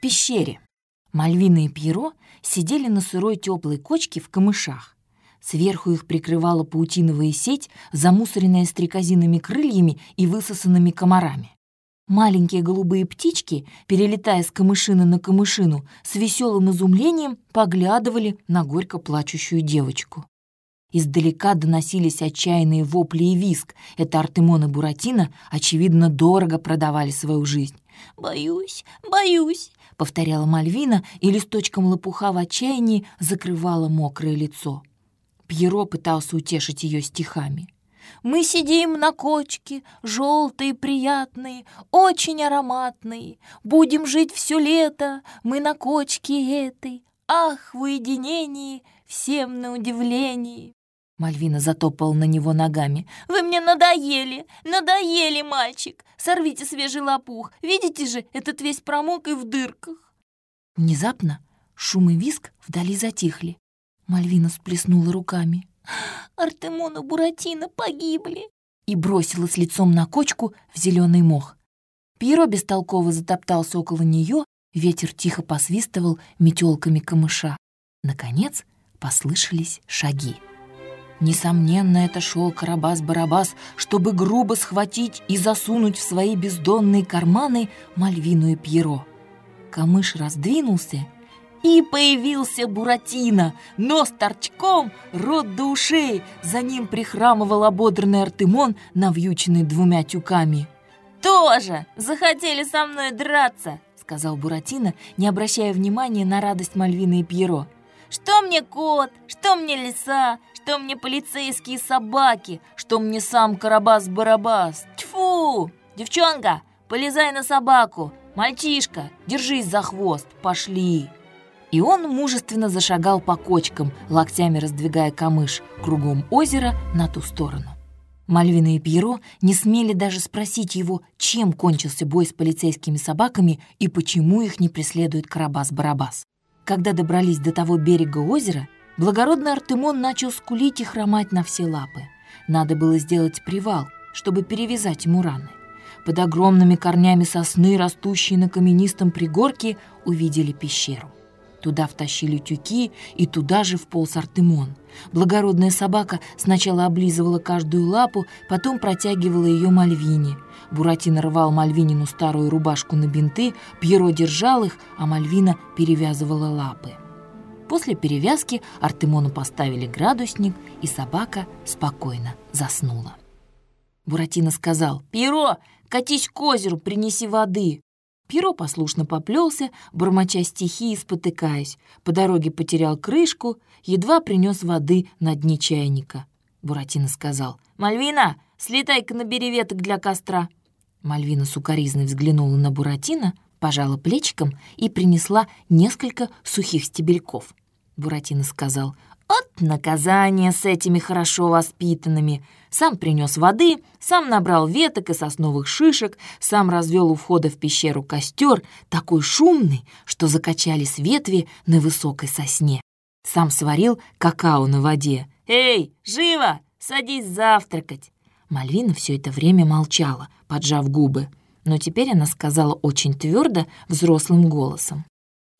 Пещере Мальвина и Пьеро сидели на сырой теплой кочке в камышах. Сверху их прикрывала паутиновая сеть, замусоренная стрекозиными крыльями и высосанными комарами. Маленькие голубые птички, перелетая с камышины на камышину, с веселым изумлением поглядывали на горько плачущую девочку. Издалека доносились отчаянные вопли и виск. Это Артемон и Буратино, очевидно, дорого продавали свою жизнь. «Боюсь, боюсь», — повторяла Мальвина, и листочком лопуха в отчаянии закрывала мокрое лицо. Пьеро пытался утешить ее стихами. «Мы сидим на кочке, желтые, приятные, очень ароматные. Будем жить все лето, мы на кочке этой. Ах, в уединении, всем на удивлении!» Мальвина затопала на него ногами. «Вы мне надоели! Надоели, мальчик! Сорвите свежий лопух! Видите же, этот весь промок и в дырках!» Внезапно шум и виск вдали затихли. Мальвина сплеснула руками. «Артемон и Буратино погибли!» и бросилась лицом на кочку в зеленый мох. Пиро бестолково затоптался около нее, ветер тихо посвистывал метелками камыша. Наконец послышались шаги. Несомненно, это шел Карабас-Барабас, чтобы грубо схватить и засунуть в свои бездонные карманы Мальвину и Пьеро. Камыш раздвинулся, и появился Буратино, нос торчком, рот до ушей. За ним прихрамывал ободранный Артемон, навьюченный двумя тюками. «Тоже захотели со мной драться!» — сказал Буратино, не обращая внимания на радость Мальвины и Пьеро. «Что мне кот? Что мне лиса? Что мне полицейские собаки? Что мне сам Карабас-Барабас? Тьфу! Девчонка, полезай на собаку! Мальчишка, держись за хвост! Пошли!» И он мужественно зашагал по кочкам, локтями раздвигая камыш, кругом озера на ту сторону. Мальвина и Пьеро не смели даже спросить его, чем кончился бой с полицейскими собаками и почему их не преследует Карабас-Барабас. Когда добрались до того берега озера, Благородный Артемон начал скулить и хромать на все лапы. Надо было сделать привал, чтобы перевязать ему раны. Под огромными корнями сосны, растущие на каменистом пригорке, увидели пещеру. Туда втащили тюки, и туда же вполз Артемон. Благородная собака сначала облизывала каждую лапу, потом протягивала ее Мальвине. Буратино рвал Мальвинину старую рубашку на бинты, Пьеро держал их, а Мальвина перевязывала лапы. После перевязки Артемону поставили градусник, и собака спокойно заснула. Буратино сказал, «Пиро, катись к озеру, принеси воды». Пиро послушно поплелся, бормоча стихи и спотыкаясь. По дороге потерял крышку, едва принес воды на дне чайника. Буратино сказал, «Мальвина, слетай-ка набери веток для костра». Мальвина сукоризной взглянула на Буратино, пожала плечиком и принесла несколько сухих стебельков. Буратино сказал. «От наказания с этими хорошо воспитанными. Сам принес воды, сам набрал веток и сосновых шишек, сам развел у входа в пещеру костер, такой шумный, что закачались ветви на высокой сосне. Сам сварил какао на воде. «Эй, живо! Садись завтракать!» Мальвина все это время молчала, поджав губы, но теперь она сказала очень твердо, взрослым голосом.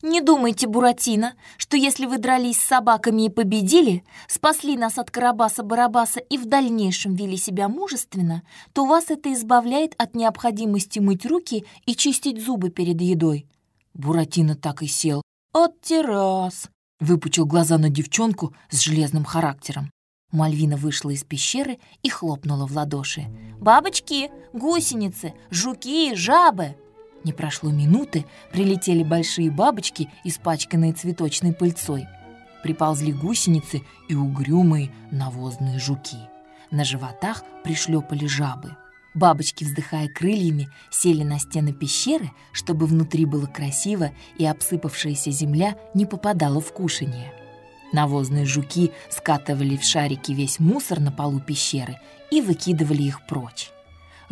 Не думайте, Буратино, что если вы дрались с собаками и победили, спасли нас от Карабаса-Барабаса и в дальнейшем вели себя мужественно, то вас это избавляет от необходимости мыть руки и чистить зубы перед едой. Буратино так и сел. «От террас!» — выпучил глаза на девчонку с железным характером. Мальвина вышла из пещеры и хлопнула в ладоши. «Бабочки, гусеницы, жуки, жабы!» Не прошло минуты, прилетели большие бабочки, испачканные цветочной пыльцой. Приползли гусеницы и угрюмые навозные жуки. На животах пришлепали жабы. Бабочки, вздыхая крыльями, сели на стены пещеры, чтобы внутри было красиво и обсыпавшаяся земля не попадала в кушанье. Навозные жуки скатывали в шарики весь мусор на полу пещеры и выкидывали их прочь.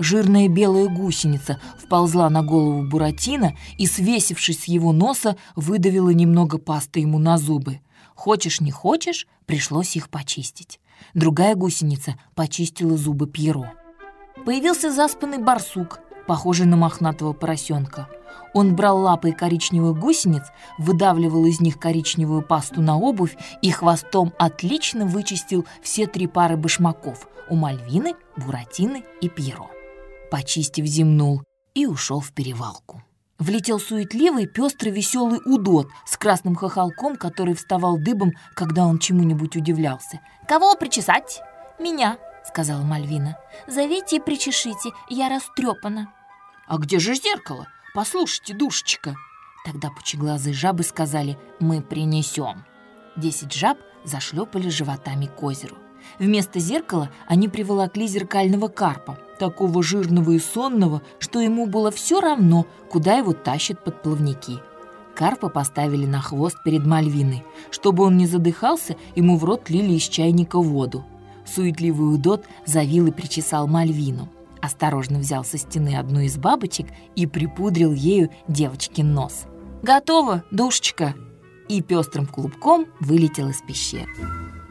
Жирная белая гусеница вползла на голову Буратино и, свесившись с его носа, выдавила немного пасты ему на зубы. Хочешь, не хочешь, пришлось их почистить. Другая гусеница почистила зубы Пьеро. Появился заспанный барсук, похожий на мохнатого поросенка. Он брал лапой коричневых гусениц, выдавливал из них коричневую пасту на обувь и хвостом отлично вычистил все три пары башмаков у Мальвины, Буратины и Пьеро. Почистив, зимнул и ушел в перевалку. Влетел суетливый, пестрый, веселый удот с красным хохолком, который вставал дыбом, когда он чему-нибудь удивлялся. «Кого причесать?» «Меня», — сказала Мальвина. «Зовите и причешите, я растрепана». «А где же зеркало? Послушайте, душечка!» Тогда пучеглазые жабы сказали «Мы принесем». Десять жаб зашлепали животами к озеру. Вместо зеркала они приволокли зеркального карпа, такого жирного и сонного, что ему было все равно, куда его тащат под плавники. Карпа поставили на хвост перед Мальвиной. Чтобы он не задыхался, ему в рот лили из чайника воду. Суетливый удот завил и причесал Мальвину. Осторожно взял со стены одну из бабочек и припудрил ею девочкин нос. «Готово, душечка!» И пестрым клубком вылетел из пещеры.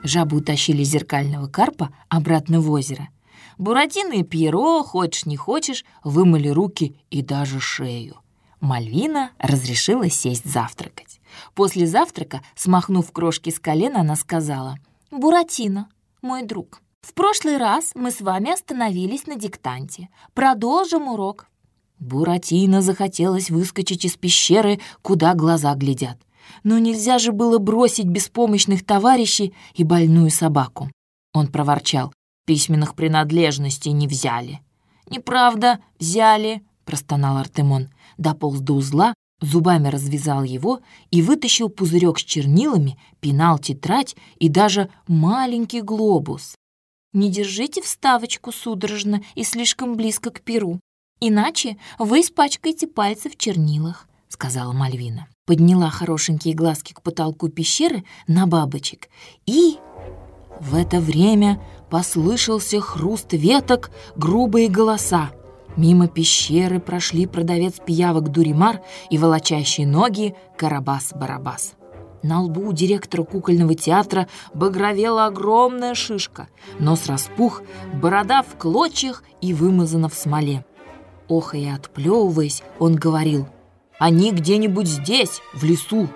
Жабы утащили зеркального карпа обратно в озеро. Буратино и Пьеро, хочешь не хочешь, вымыли руки и даже шею. Мальвина разрешила сесть завтракать. После завтрака, смахнув крошки с колена, она сказала, «Буратино, мой друг, в прошлый раз мы с вами остановились на диктанте. Продолжим урок». Буратино захотелось выскочить из пещеры, куда глаза глядят. Но нельзя же было бросить беспомощных товарищей и больную собаку. Он проворчал. Письменных принадлежностей не взяли. «Неправда, взяли», — простонал Артемон. Дополз до узла, зубами развязал его и вытащил пузырек с чернилами, пенал тетрадь и даже маленький глобус. «Не держите вставочку судорожно и слишком близко к перу, иначе вы испачкаете пальцы в чернилах», — сказала Мальвина подняла хорошенькие глазки к потолку пещеры на бабочек и... В это время послышался хруст веток, грубые голоса. Мимо пещеры прошли продавец пиявок Дуримар и волочащие ноги Карабас-Барабас. На лбу у директора кукольного театра багровела огромная шишка, нос распух, борода в клочьях и вымазана в смоле. Охая отплевываясь, он говорил — они где-нибудь здесь, в лесу.